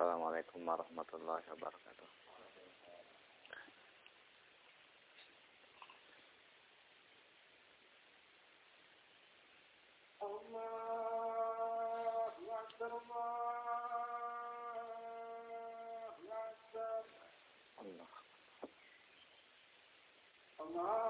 السلام عليكم ورحمة الله وبركاته. الله أكبر. الله الله.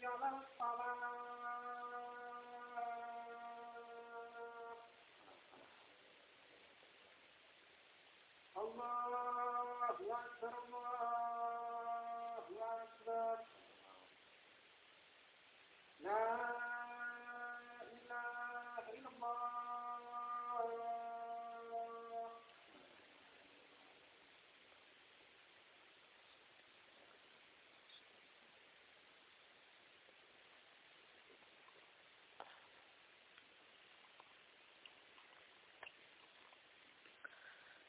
على الصلاة الله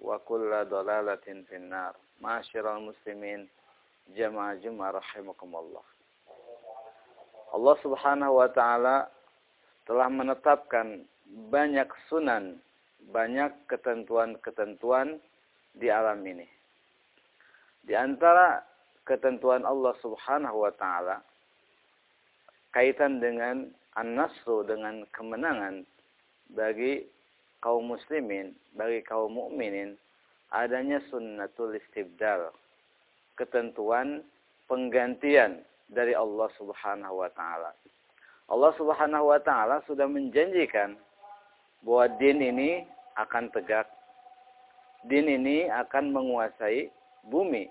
wa kulla dalalatin finnar. Ma'asyiral muslimin, jamaah Jumat rahimakumullah. Allah Subhanahu wa taala telah menetapkan banyak sunan, banyak ketentuan-ketentuan di alam ini. Di antara ketentuan Allah Subhanahu wa taala kaitan dengan an-nasru dengan kemenangan bagi kaum muslimin, bagi kaum mukminin adanya sunnatul istibdal, ketentuan penggantian dari Allah Subhanahu wa taala. Allah Subhanahu wa taala sudah menjanjikan bahwa din ini akan tegak. Din ini akan menguasai bumi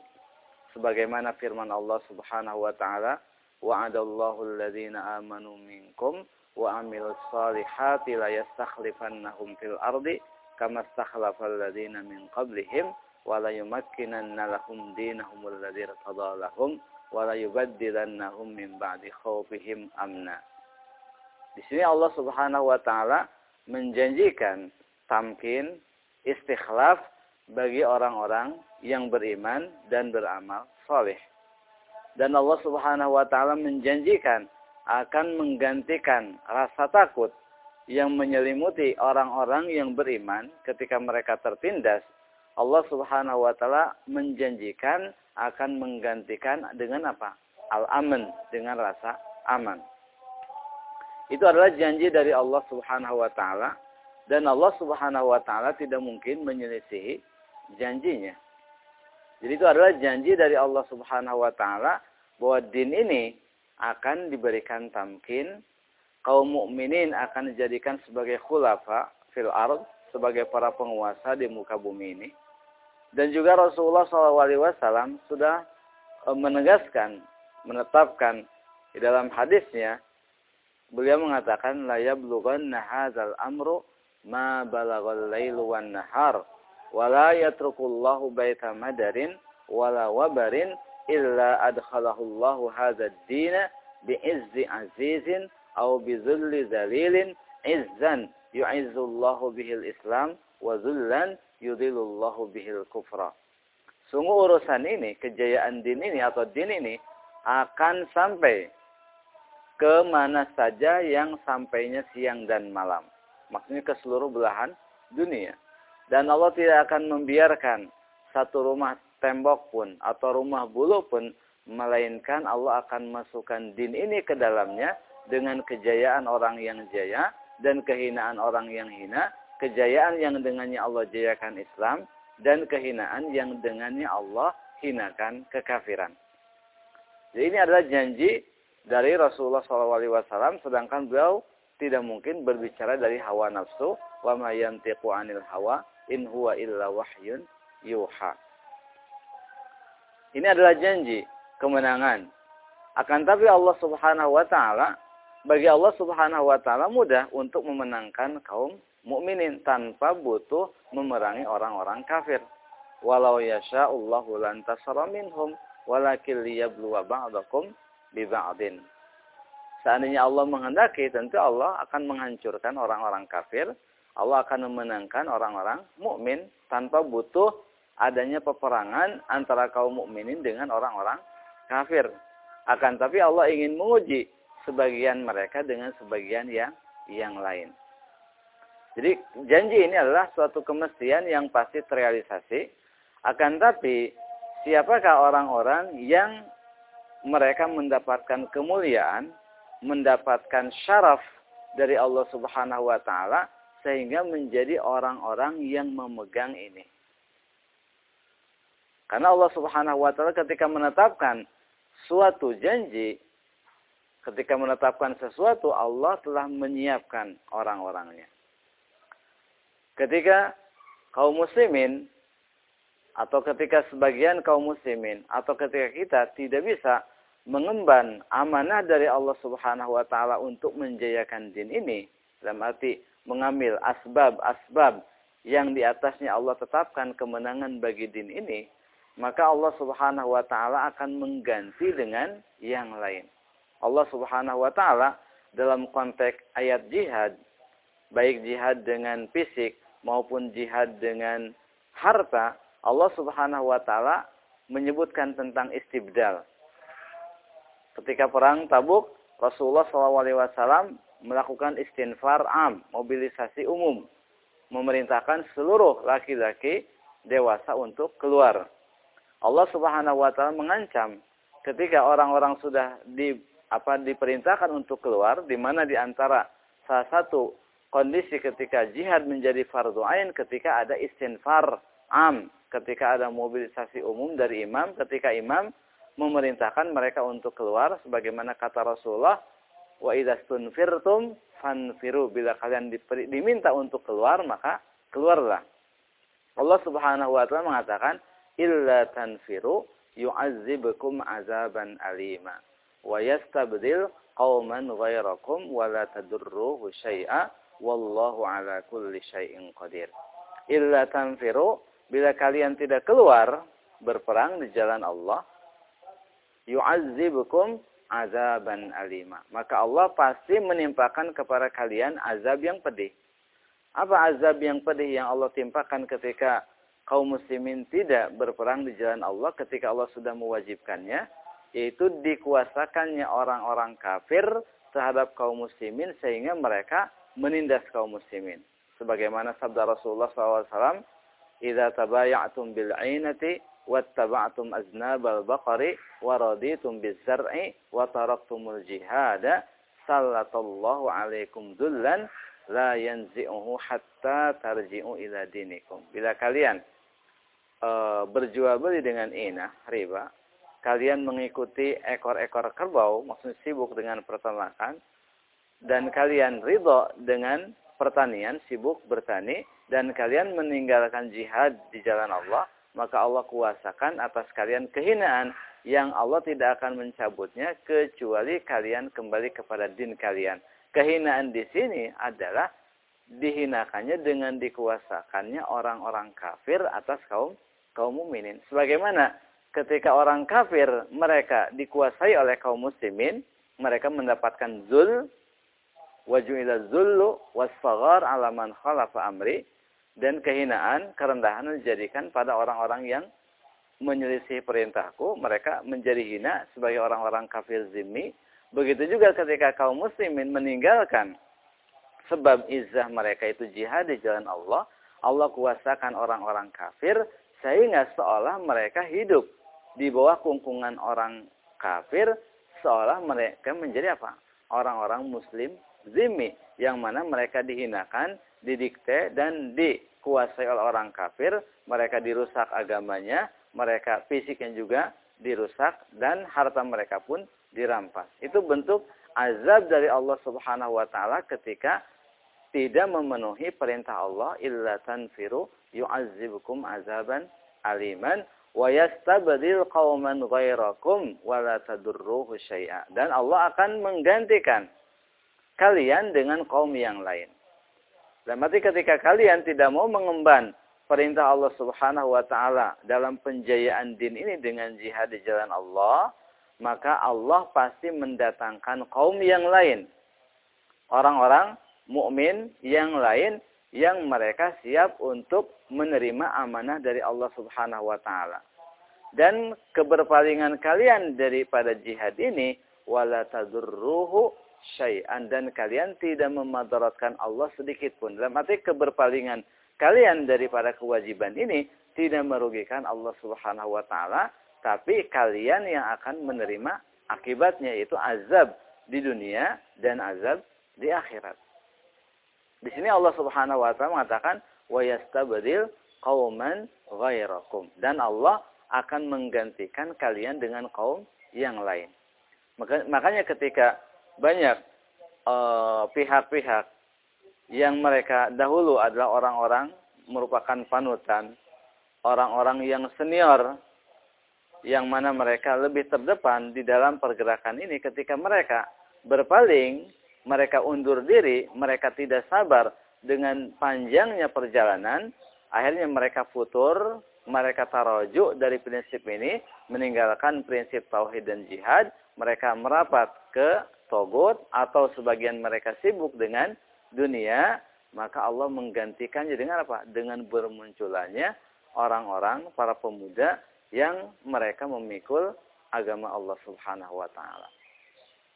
sebagaimana firman Allah Subhanahu wa taala Di sini Allah Subhanahu wa taala menjanjikan tamkin istikhlaf bagi orang-orang yang beriman dan beramal soleh. Dan Allah Subhanahu wa taala menjanjikan akan menggantikan rasa takut yang menyelimuti orang-orang yang beriman ketika mereka tertindas. Allah Subhanahu wa taala menjanjikan akan menggantikan dengan apa? Al-aman, dengan rasa aman. Itu adalah janji dari Allah Subhanahu wa taala dan Allah Subhanahu wa taala tidak mungkin menyelisihi janjinya. Jadi itu adalah janji dari Allah Subhanahu wa taala bahwa din ini akan diberikan tamkin, kaum mukminin akan dijadikan sebagai khulafa fil ard, sebagai para penguasa di muka bumi ini. Dan juga Rasulullah SAW sudah e, menegaskan, menetapkan di dalam hadisnya, beliau mengatakan la yablughanna hadzal amru ma balagal lailu wan nahar wala yatrukullahu baita madarin wala wabarin illa adkhalahu Allahu hadzal din bi'izzi azizin aw bizulli zalilin izzan yu'izzu Allahu bihil Islam wa zullan yudhilullahu bihil kufra. Sungguh urusan ini, kejayaan din ini atau din ini akan sampai ke mana saja yang sampainya siang dan malam. Maksudnya ke seluruh belahan dunia. Dan Allah tidak akan membiarkan satu rumah tembok pun atau rumah bulu pun melainkan Allah akan masukkan din ini ke dalamnya dengan kejayaan orang yang jaya dan kehinaan orang yang hina, kejayaan yang dengannya Allah jayakan Islam dan kehinaan yang dengannya Allah hinakan kekafiran. Jadi ini adalah janji dari Rasulullah SAW sedangkan beliau tidak mungkin berbicara dari hawa nafsu wa ma anil hawa in huwa illa wahyun yuha. Ini adalah janji kemenangan. Akan tapi Allah Subhanahu wa taala bagi Allah Subhanahu wa taala mudah untuk memenangkan kaum mukminin tanpa butuh memerangi orang-orang kafir. Walau yasha'ullahu lantasara minhum walakin liyabluwa ba'dakum bi ba'din. Seandainya Allah menghendaki, tentu Allah akan menghancurkan orang-orang kafir Allah akan memenangkan orang-orang mukmin tanpa butuh adanya peperangan antara kaum mukminin dengan orang-orang kafir. Akan tapi Allah ingin menguji sebagian mereka dengan sebagian yang yang lain. Jadi janji ini adalah suatu kemestian yang pasti terrealisasi. Akan tapi siapakah orang-orang yang mereka mendapatkan kemuliaan, mendapatkan syaraf dari Allah Subhanahu wa taala sehingga menjadi orang-orang yang memegang ini. Karena Allah Subhanahu wa taala ketika menetapkan suatu janji, ketika menetapkan sesuatu Allah telah menyiapkan orang-orangnya. Ketika kaum muslimin atau ketika sebagian kaum muslimin atau ketika kita tidak bisa mengemban amanah dari Allah Subhanahu wa taala untuk menjayakan din ini dalam arti mengambil asbab-asbab yang di atasnya Allah tetapkan kemenangan bagi din ini, maka Allah Subhanahu wa taala akan mengganti dengan yang lain. Allah Subhanahu wa taala dalam konteks ayat jihad, baik jihad dengan fisik maupun jihad dengan harta, Allah Subhanahu wa taala menyebutkan tentang istibdal. Ketika perang Tabuk, Rasulullah SAW melakukan istinfar am, mobilisasi umum. Memerintahkan seluruh laki-laki dewasa untuk keluar. Allah Subhanahu wa taala mengancam ketika orang-orang sudah di apa diperintahkan untuk keluar di mana di antara salah satu kondisi ketika jihad menjadi fardu ain ketika ada istinfar am, ketika ada mobilisasi umum dari imam, ketika imam memerintahkan mereka untuk keluar sebagaimana kata Rasulullah Wa idza stunfirtum fanfiru bila kalian diminta untuk keluar maka keluarlah. Allah Subhanahu wa taala mengatakan illa tanfiru yu'azzibukum azaban alima. wa yastabdil qauman ghairakum wa la tadurruhu syai'a wallahu ala kulli syai'in qadir. Illa tanfiru bila kalian tidak keluar berperang di jalan Allah yu'azzibukum azaban alima. Maka Allah pasti menimpakan kepada kalian azab yang pedih. Apa azab yang pedih yang Allah timpakan ketika kaum muslimin tidak berperang di jalan Allah ketika Allah sudah mewajibkannya? Yaitu dikuasakannya orang-orang kafir terhadap kaum muslimin sehingga mereka menindas kaum muslimin. Sebagaimana sabda Rasulullah SAW, "Idza tabaya'tum bil 'ainati wattaba'tum aznabal baqari wa raditum bizar'i wa taraktumul jihada sallallahu alaikum dullan la yanzi'uhu hatta tarji'u ila dinikum. Bila kalian e, berjual beli dengan inah, riba, kalian mengikuti ekor-ekor kerbau, maksudnya sibuk dengan peternakan, dan kalian ridho dengan pertanian, sibuk bertani, dan kalian meninggalkan jihad di jalan Allah, maka Allah kuasakan atas kalian kehinaan yang Allah tidak akan mencabutnya kecuali kalian kembali kepada din kalian. Kehinaan di sini adalah dihinakannya dengan dikuasakannya orang-orang kafir atas kaum kaum mukminin. Sebagaimana ketika orang kafir mereka dikuasai oleh kaum muslimin, mereka mendapatkan zul wajuila zullu wasfaghar ala man khalafa amri dan kehinaan, kerendahan dijadikan pada orang-orang yang menyelisih perintahku, mereka menjadi hina sebagai orang-orang kafir zimmi. Begitu juga ketika kaum muslimin meninggalkan sebab izah mereka itu jihad di jalan Allah, Allah kuasakan orang-orang kafir sehingga seolah mereka hidup di bawah kungkungan orang kafir seolah mereka menjadi apa? Orang-orang muslim zimmi yang mana mereka dihinakan, didikte dan di dikuasai oleh orang kafir, mereka dirusak agamanya, mereka fisiknya juga dirusak dan harta mereka pun dirampas. Itu bentuk azab dari Allah Subhanahu wa taala ketika tidak memenuhi perintah Allah illa tanfiru yu'azzibukum azaban aliman wa yastabdil qauman ghairakum wa la tadurruhu syai'a. Dan Allah akan menggantikan kalian dengan kaum yang lain. Dan mati ketika kalian tidak mau mengemban perintah Allah Subhanahu wa taala dalam penjayaan din ini dengan jihad di jalan Allah, maka Allah pasti mendatangkan kaum yang lain. Orang-orang mukmin yang lain yang mereka siap untuk menerima amanah dari Allah Subhanahu wa taala. Dan keberpalingan kalian daripada jihad ini wala tadurruhu syai'an dan kalian tidak memadaratkan Allah sedikit pun. Dalam arti keberpalingan kalian daripada kewajiban ini tidak merugikan Allah Subhanahu wa taala, tapi kalian yang akan menerima akibatnya yaitu azab di dunia dan azab di akhirat. Di sini Allah Subhanahu wa taala mengatakan wa yastabdil qauman ghairakum dan Allah akan menggantikan kalian dengan kaum yang lain. Makanya ketika banyak eh, pihak-pihak uh, yang mereka dahulu adalah orang-orang merupakan panutan, orang-orang yang senior, yang mana mereka lebih terdepan di dalam pergerakan ini ketika mereka berpaling, mereka undur diri, mereka tidak sabar dengan panjangnya perjalanan, akhirnya mereka futur, mereka tarojuk dari prinsip ini, meninggalkan prinsip tauhid dan jihad, mereka merapat ke togut atau sebagian mereka sibuk dengan dunia, maka Allah menggantikannya dengan apa? Dengan bermunculannya orang-orang, para pemuda yang mereka memikul agama Allah Subhanahu wa taala.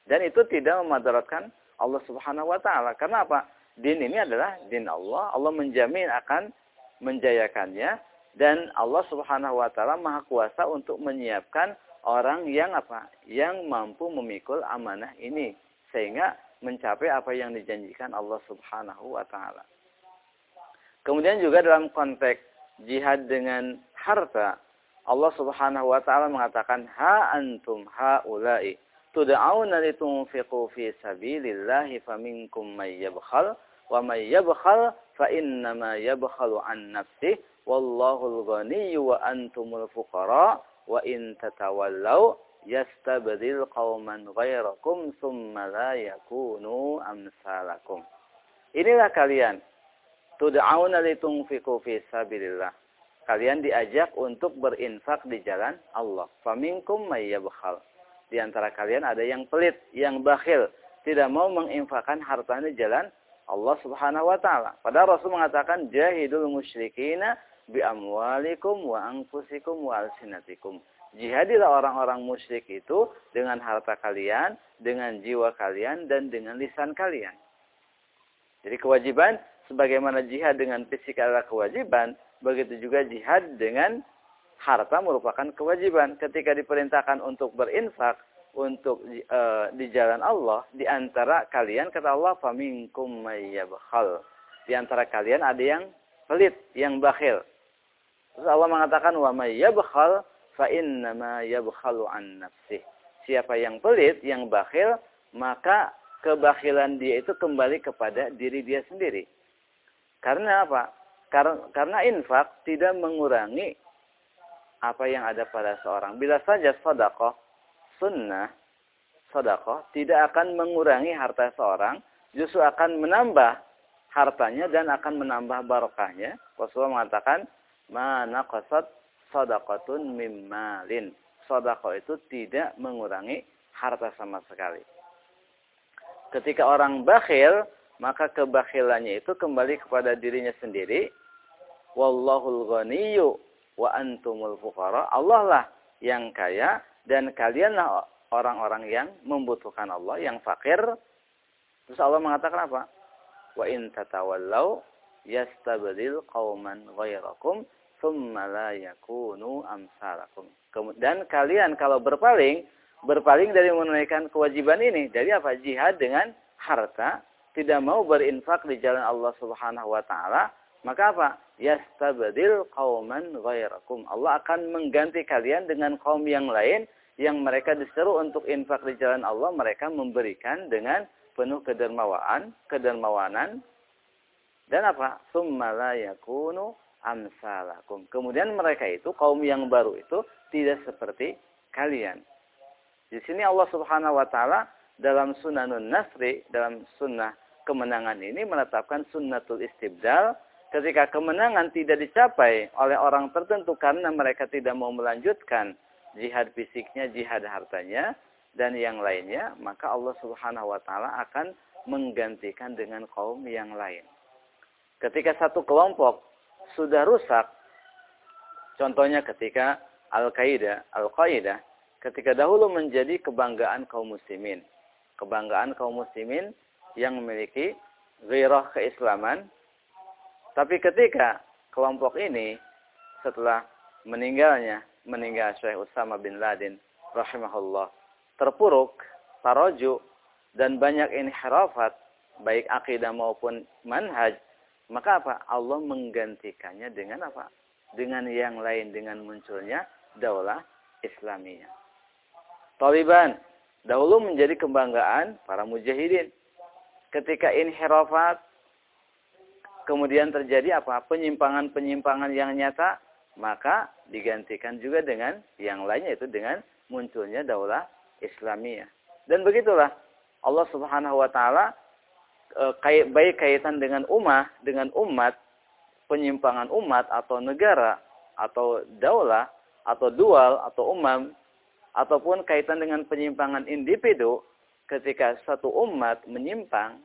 Dan itu tidak memadaratkan Allah Subhanahu wa taala. Karena apa? Din ini adalah din Allah. Allah menjamin akan menjayakannya dan Allah Subhanahu wa taala Maha kuasa untuk menyiapkan orang yang apa? Yang mampu memikul amanah ini sehingga mencapai apa yang dijanjikan Allah Subhanahu wa taala. Kemudian juga dalam konteks jihad dengan harta, Allah Subhanahu wa taala mengatakan ha antum haula'i tud'auna litunfiqu fi sabilillahi faminkum may yabkhal wa may yabkhal fa innama yabkhalu an nafsihi wallahu al-ghaniyyu wa antumul fuqara wa in tatawallaw yastabdil qauman ghairakum tsumma la yakunu amsalakum. Inilah kalian tud'auna litunfiqu fi sabilillah. Kalian diajak untuk berinfak di jalan Allah. Faminkum may yabkhal. Di antara kalian ada yang pelit, yang bakhil, tidak mau menginfakkan hartanya jalan Allah Subhanahu wa taala. Padahal Rasul mengatakan jahidul musyrikina bi amwalikum wa anfusikum wa alsinatikum. Jihadilah orang-orang musyrik itu dengan harta kalian, dengan jiwa kalian dan dengan lisan kalian. Jadi kewajiban sebagaimana jihad dengan fisik adalah kewajiban, begitu juga jihad dengan harta merupakan kewajiban. Ketika diperintahkan untuk berinfak, untuk e, di jalan Allah di antara kalian kata Allah faminkum mayyabkhal di antara kalian ada yang pelit yang bakhil. Terus Allah mengatakan wa mayyabkhal fa innama yabkhalu an nafsih siapa yang pelit yang bakhil maka kebakhilan dia itu kembali kepada diri dia sendiri. Karena apa? Karena, karena infak tidak mengurangi apa yang ada pada seorang. Bila saja sedekah sunnah, sodakoh, tidak akan mengurangi harta seorang, justru akan menambah hartanya dan akan menambah barokahnya. Rasulullah mengatakan, mana kosot sodakotun mimmalin. Sodako itu tidak mengurangi harta sama sekali. Ketika orang bakhil, maka kebakhilannya itu kembali kepada dirinya sendiri. Wallahul ghaniyyu wa antumul fuqara. Allah lah yang kaya dan kalianlah orang-orang yang membutuhkan Allah, yang fakir. Terus Allah mengatakan apa? Wa in tatawallau yastabdil qauman ghairakum thumma la yakunu amsalakum. Dan kalian kalau berpaling, berpaling dari menunaikan kewajiban ini. Dari apa? Jihad dengan harta, tidak mau berinfak di jalan Allah Subhanahu wa taala, maka apa? Yastabdil qauman ghairakum. Allah akan mengganti kalian dengan kaum yang lain yang mereka disuruh untuk infak di jalan Allah, mereka memberikan dengan penuh kedermawaan, kedermawanan dan apa? Summa yakunu amsalakum. Kemudian mereka itu kaum yang baru itu tidak seperti kalian. Di sini Allah Subhanahu wa taala dalam Sunanun Nasri, dalam sunnah kemenangan ini menetapkan sunnatul istibdal ketika kemenangan tidak dicapai oleh orang tertentu karena mereka tidak mau melanjutkan jihad fisiknya, jihad hartanya, dan yang lainnya, maka Allah Subhanahu wa taala akan menggantikan dengan kaum yang lain. Ketika satu kelompok sudah rusak, contohnya ketika Al-Qaeda, Al-Qaeda ketika dahulu menjadi kebanggaan kaum muslimin. Kebanggaan kaum muslimin yang memiliki gairah keislaman tapi ketika kelompok ini setelah meninggalnya, meninggal Syekh Usama bin Laden rahimahullah, terpuruk, taroju, dan banyak inhirafat, baik akidah maupun manhaj, maka apa? Allah menggantikannya dengan apa? Dengan yang lain, dengan munculnya daulah Islamiyah. Taliban dahulu menjadi kebanggaan para mujahidin. Ketika inhirafat, kemudian terjadi apa? Penyimpangan-penyimpangan yang nyata, maka digantikan juga dengan yang lainnya itu dengan munculnya daulah Islamiyah. Dan begitulah Allah Subhanahu wa taala e, baik kaitan dengan umat, dengan umat, penyimpangan umat atau negara atau daulah atau dual atau umam ataupun kaitan dengan penyimpangan individu ketika satu umat menyimpang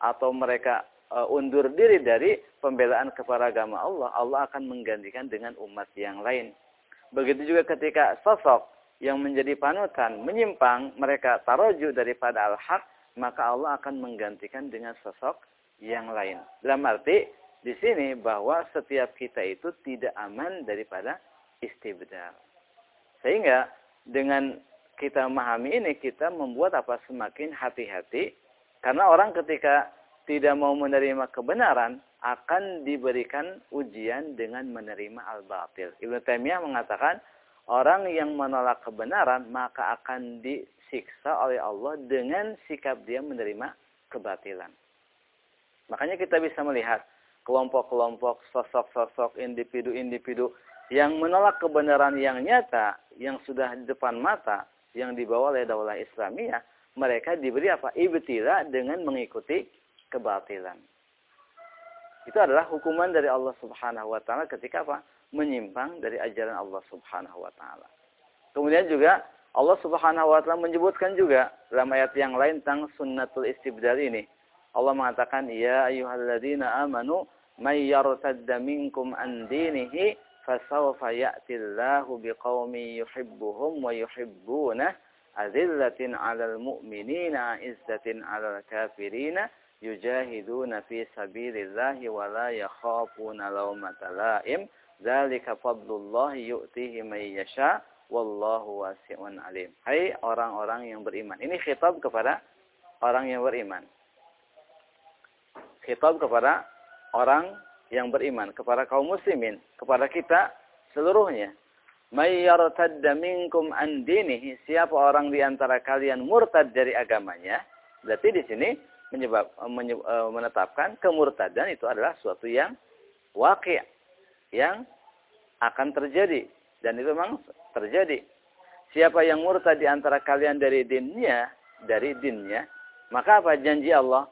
atau mereka undur diri dari pembelaan kepada agama Allah, Allah akan menggantikan dengan umat yang lain. Begitu juga ketika sosok yang menjadi panutan menyimpang, mereka taroju daripada al-haq, maka Allah akan menggantikan dengan sosok yang lain. Dalam arti di sini bahwa setiap kita itu tidak aman daripada istibdal. Sehingga dengan kita memahami ini kita membuat apa semakin hati-hati karena orang ketika tidak mau menerima kebenaran akan diberikan ujian dengan menerima al-batil. Ibnu Taimiyah mengatakan orang yang menolak kebenaran maka akan disiksa oleh Allah dengan sikap dia menerima kebatilan. Makanya kita bisa melihat kelompok-kelompok, sosok-sosok, individu-individu yang menolak kebenaran yang nyata, yang sudah depan mata, yang dibawa oleh daulah Islamiyah, mereka diberi apa? Ibtila dengan mengikuti kebatilan. Itu adalah hukuman dari Allah Subhanahu wa taala ketika apa? menyimpang dari ajaran Allah Subhanahu wa taala. Kemudian juga Allah Subhanahu wa taala menyebutkan juga dalam ayat yang lain tentang sunnatul istibdal ini. Allah mengatakan, "Ya ayyuhalladzina amanu may yartadda minkum an dinihi fasawfa ya'tillahu biqaumin yuhibbuhum wa yuhibbunah azillatin 'alal mu'minina 'izzatin 'alal kafirina yujahiduna fi sabilillahi wa la yakhafuna lawmata la'im. Dzalika fadlullahi yu'tihi may yasha. Wallahu wasi'un alim. Hai orang-orang yang beriman. Ini khitab kepada orang yang beriman. Khitab kepada orang yang beriman. Kepada kaum muslimin. Kepada kita seluruhnya. May yartadda minkum an dinihi. Siapa orang di antara kalian murtad dari agamanya. Berarti di sini menyebab menyebab, eh, menetapkan kemurtadan itu adalah suatu yang wakil yang akan terjadi dan itu memang terjadi. Siapa yang murtad di antara kalian dari dinnya, dari dinnya, maka apa janji Allah?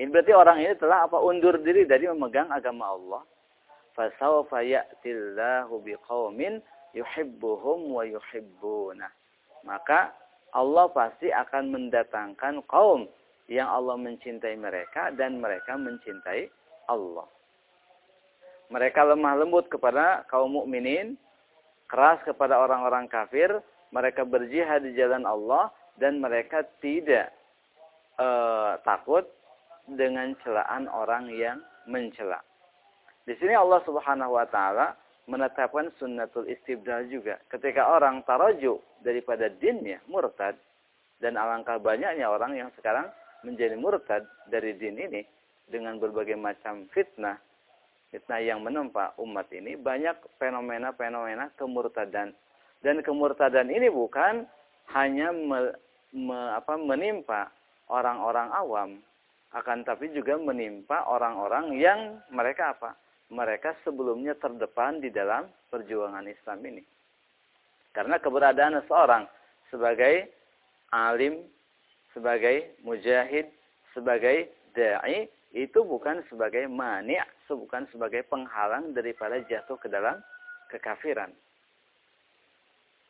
Ini berarti orang ini telah apa undur diri dari memegang agama Allah. Fasawfa ya'tillahu biqaumin yuhibbuhum wa yuhibbuna. Maka Allah pasti akan mendatangkan kaum yang Allah mencintai mereka dan mereka mencintai Allah. Mereka lemah lembut kepada kaum mukminin, keras kepada orang-orang kafir, mereka berjihad di jalan Allah dan mereka tidak uh, takut dengan celaan orang yang mencela. Di sini Allah Subhanahu wa taala menetapkan sunnatul istibdal juga. Ketika orang taraju daripada dinnya, murtad, dan alangkah banyaknya orang yang sekarang menjadi murtad dari din ini dengan berbagai macam fitnah, fitnah yang menempa umat ini banyak fenomena-fenomena kemurtadan. Dan kemurtadan ini bukan hanya me, me, apa, menimpa orang-orang awam, akan tapi juga menimpa orang-orang yang mereka apa? Mereka sebelumnya terdepan di dalam perjuangan Islam ini. Karena keberadaan seorang sebagai alim sebagai mujahid, sebagai da'i, itu bukan sebagai mani' bukan sebagai penghalang daripada jatuh ke dalam kekafiran.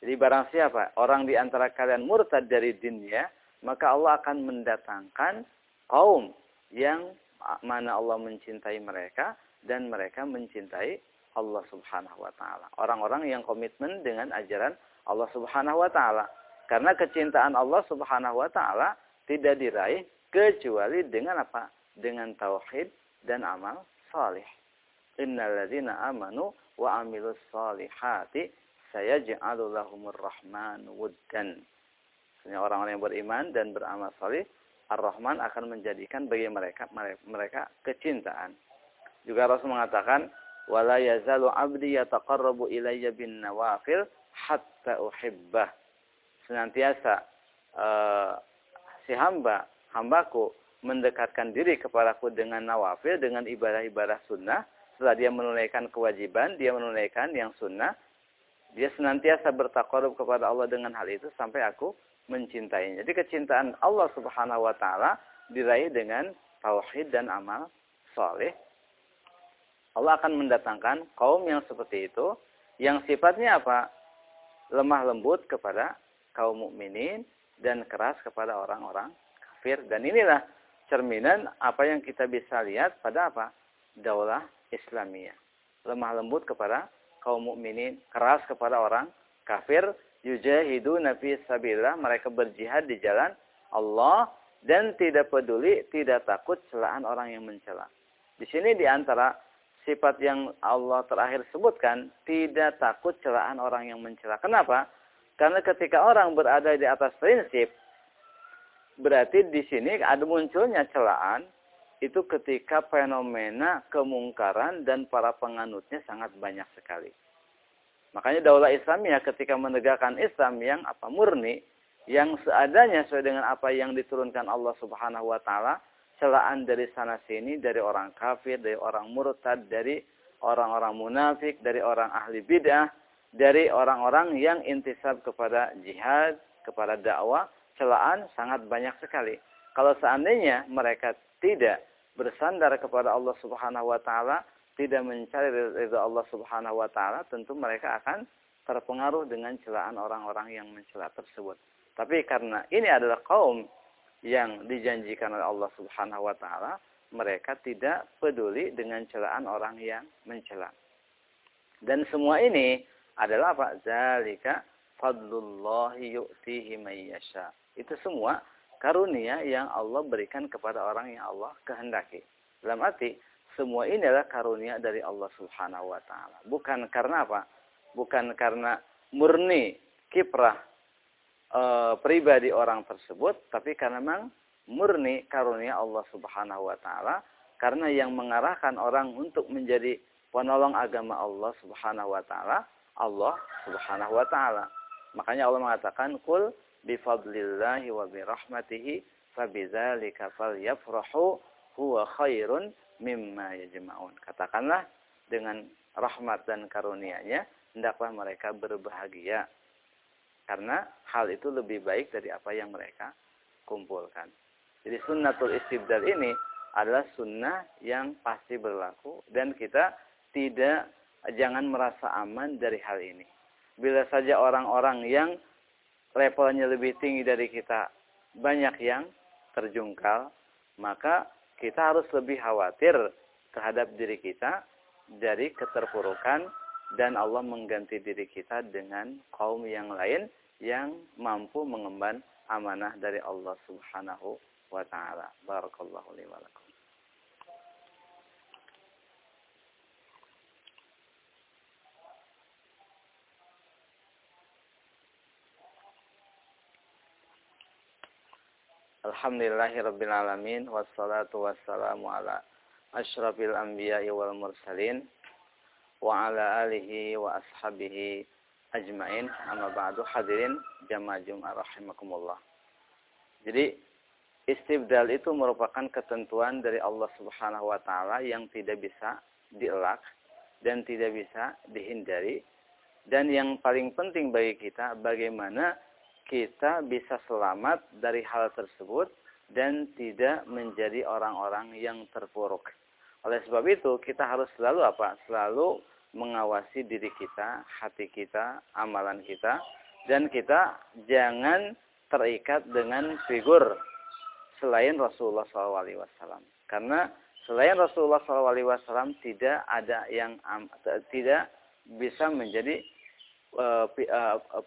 Jadi barang siapa orang di antara kalian murtad dari dinnya, maka Allah akan mendatangkan kaum yang mana Allah mencintai mereka dan mereka mencintai Allah Subhanahu wa taala. Orang-orang yang komitmen dengan ajaran Allah Subhanahu wa taala. Karena kecintaan Allah Subhanahu wa taala tidak diraih kecuali dengan apa? Dengan tauhid dan amal salih. Innalladzina amanu wa amilus salihati sayaj'alu lahumur rahman wuddan. orang-orang yang beriman dan beramal salih, Ar-Rahman akan menjadikan bagi mereka mereka kecintaan. Juga Rasul mengatakan, "Wala yazalu 'abdi yataqarrabu ilayya bin nawafil hatta uhibbah." Senantiasa uh, si hamba, hambaku mendekatkan diri kepadaku dengan nawafil, dengan ibadah-ibadah sunnah. Setelah dia menunaikan kewajiban, dia menunaikan yang sunnah. Dia senantiasa bertakarub kepada Allah dengan hal itu sampai aku mencintainya. Jadi kecintaan Allah subhanahu wa ta'ala diraih dengan tauhid dan amal soleh. Allah akan mendatangkan kaum yang seperti itu. Yang sifatnya apa? Lemah lembut kepada kaum mukminin dan keras kepada orang-orang kafir. Dan inilah cerminan apa yang kita bisa lihat pada apa? Daulah Islamiyah. Lemah lembut kepada kaum mukminin keras kepada orang kafir. Yujahiduna fi sabilillah mereka berjihad di jalan Allah dan tidak peduli tidak takut celaan orang yang mencela. Di sini di antara sifat yang Allah terakhir sebutkan tidak takut celaan orang yang mencela. Kenapa karena ketika orang berada di atas prinsip, berarti di sini ada munculnya celaan, itu ketika fenomena kemungkaran dan para penganutnya sangat banyak sekali. Makanya daulah Islamiyah ketika menegakkan Islam yang apa murni, yang seadanya sesuai dengan apa yang diturunkan Allah Subhanahu wa taala, celaan dari sana sini dari orang kafir, dari orang murtad, dari orang-orang munafik, dari orang ahli bid'ah, dari orang-orang yang intisab kepada jihad, kepada dakwah, celaan sangat banyak sekali. Kalau seandainya mereka tidak bersandar kepada Allah Subhanahu wa taala, tidak mencari ridha Allah Subhanahu wa taala, tentu mereka akan terpengaruh dengan celaan orang-orang yang mencela tersebut. Tapi karena ini adalah kaum yang dijanjikan oleh Allah Subhanahu wa taala, mereka tidak peduli dengan celaan orang yang mencela. Dan semua ini adalah apa? Zalika fadlullahi yu'tihi mayyasha. Itu semua karunia yang Allah berikan kepada orang yang Allah kehendaki. Dalam arti, semua ini adalah karunia dari Allah Subhanahu wa taala. Bukan karena apa? Bukan karena murni kiprah e, pribadi orang tersebut, tapi karena memang murni karunia Allah Subhanahu wa taala karena yang mengarahkan orang untuk menjadi penolong agama Allah Subhanahu wa taala Allah Subhanahu wa taala. Makanya Allah mengatakan kul bifadlillahi wa birahmatihi fabidzalika falyafrahu huwa khairun mimma yajma'un. Katakanlah dengan rahmat dan karunia-Nya hendaklah mereka berbahagia. Karena hal itu lebih baik dari apa yang mereka kumpulkan. Jadi sunnatul istibdal ini adalah sunnah yang pasti berlaku dan kita tidak jangan merasa aman dari hal ini. Bila saja orang-orang yang levelnya lebih tinggi dari kita banyak yang terjungkal, maka kita harus lebih khawatir terhadap diri kita dari keterpurukan dan Allah mengganti diri kita dengan kaum yang lain yang mampu mengemban amanah dari Allah Subhanahu wa taala. Barakallahu li wa lakum. Alhamdulillahirabbil alamin wassalatu wassalamu ala asyrafil anbiya'i wal mursalin wa ala alihi wa ashabihi ajmain amma ba'du hadirin jamaah Jumat rahimakumullah. Jadi istibdal itu merupakan ketentuan dari Allah Subhanahu wa taala yang tidak bisa dielak dan tidak bisa dihindari dan yang paling penting bagi kita bagaimana kita bisa selamat dari hal tersebut dan tidak menjadi orang-orang yang terpuruk. Oleh sebab itu, kita harus selalu apa? Selalu mengawasi diri kita, hati kita, amalan kita, dan kita jangan terikat dengan figur selain Rasulullah SAW. Karena selain Rasulullah SAW tidak ada yang tidak bisa menjadi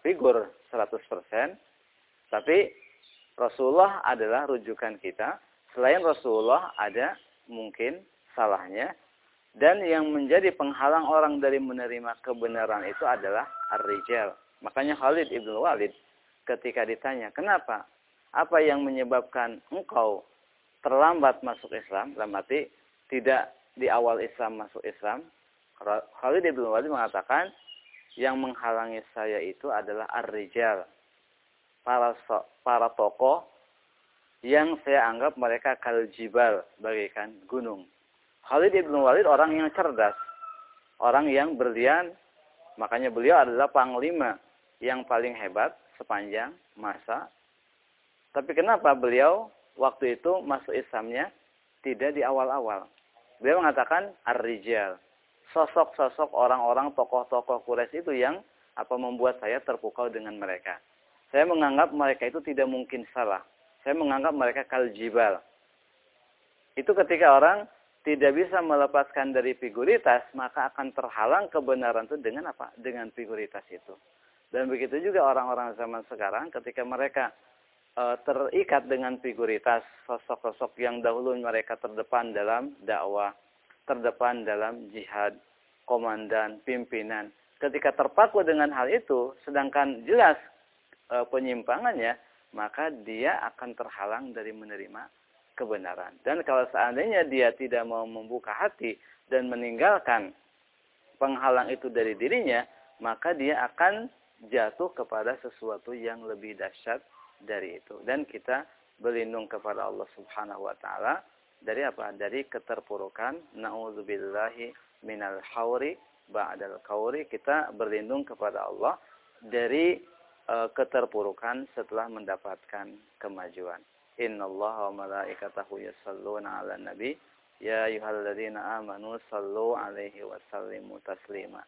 figur 100%, tapi Rasulullah adalah rujukan kita. Selain Rasulullah ada mungkin salahnya dan yang menjadi penghalang orang dari menerima kebenaran itu adalah ar-rijal. Makanya Khalid ibnu Walid ketika ditanya, "Kenapa? Apa yang menyebabkan engkau terlambat masuk Islam?" Dalam tidak di awal Islam masuk Islam. Khalid ibnu Walid mengatakan, yang menghalangi saya itu adalah ar-rijal. Para para tokoh yang saya anggap mereka kal jibal bagaikan gunung. Khalid ibn Walid orang yang cerdas, orang yang berlian, makanya beliau adalah panglima yang paling hebat sepanjang masa. Tapi kenapa beliau waktu itu masuk Islamnya tidak di awal-awal? Beliau mengatakan ar-rijal sosok-sosok orang-orang tokoh-tokoh Quraisy itu yang apa membuat saya terpukau dengan mereka. Saya menganggap mereka itu tidak mungkin salah. Saya menganggap mereka kaljibal. Itu ketika orang tidak bisa melepaskan dari figuritas, maka akan terhalang kebenaran itu dengan apa? Dengan figuritas itu. Dan begitu juga orang-orang zaman sekarang ketika mereka e, terikat dengan figuritas, sosok-sosok yang dahulu mereka terdepan dalam dakwah, terdepan dalam jihad, komandan, pimpinan. Ketika terpaku dengan hal itu, sedangkan jelas e, penyimpangannya, maka dia akan terhalang dari menerima kebenaran. Dan kalau seandainya dia tidak mau membuka hati dan meninggalkan penghalang itu dari dirinya, maka dia akan jatuh kepada sesuatu yang lebih dahsyat dari itu. Dan kita berlindung kepada Allah Subhanahu wa taala dari apa? Dari keterpurukan. Nauzubillahi minal hauri ba'dal kauri. Kita berlindung kepada Allah dari uh, keterpurukan setelah mendapatkan kemajuan. Innallaha wa malaikatahu yusalluna 'alan nabi ya ayyuhalladzina amanu sallu 'alaihi wa sallimu taslima.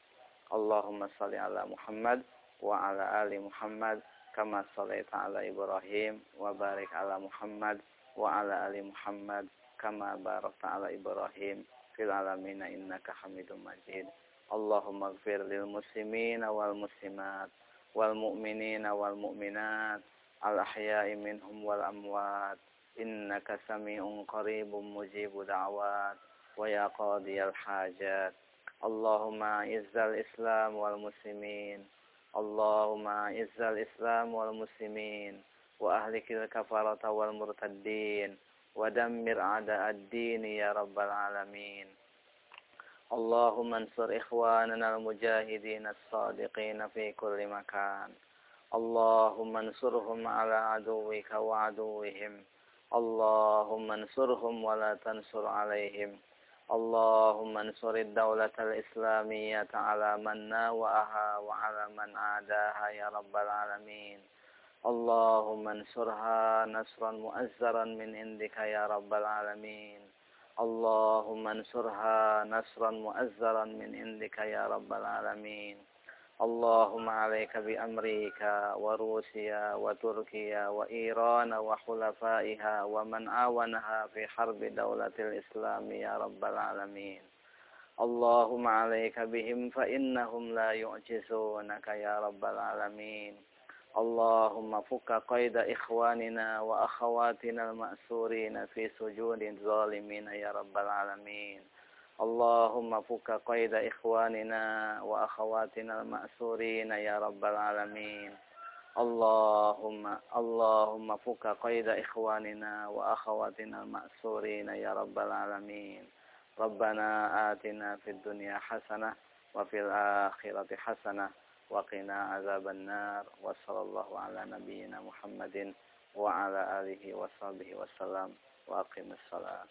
Allahumma salli ala Muhammad wa ala ali Muhammad kama sallaita ala Ibrahim wa barik ala Muhammad wa ala ali Muhammad kama barakta ala Ibrahim fil alamin innaka Hamidum Majid. Allahumma ighfir muslimin wal muslimat wal mu'minin wal mu'minat al ahya'i wal amwat innaka sami'un qaribun mujibu da'wat wa ya hajat. Allahumma izzal islam wal muslimin. Allahumma islam wal muslimin wal. ودمر أعداء الدين يا رب العالمين اللهم انصر إخواننا المجاهدين الصادقين في كل مكان اللهم انصرهم على عدوك وعدوهم اللهم انصرهم ولا تنصر عليهم اللهم انصر الدولة الإسلامية على من ناوأها وعلى من عاداها يا رب العالمين اللهم انصرها نصرا مؤزرا من عندك يا رب العالمين. اللهم انصرها نصرا مؤزرا من عندك يا رب العالمين. اللهم عليك بأمريكا وروسيا وتركيا وإيران وحلفائها ومن عاونها في حرب دولة الإسلام يا رب العالمين. اللهم عليك بهم فإنهم لا يعجزونك يا رب العالمين. اللهم فك قيد إخواننا وأخواتنا المأسورين في سجون الظالمين يا رب العالمين. اللهم فك قيد إخواننا وأخواتنا المأسورين يا رب العالمين. اللهم اللهم فك قيد إخواننا وأخواتنا المأسورين يا رب العالمين. ربنا آتنا في الدنيا حسنة وفي الآخرة حسنة وقنا عذاب النار وصلى الله على نبينا محمد وعلى آله وصحبه وسلم وأقم الصلاة.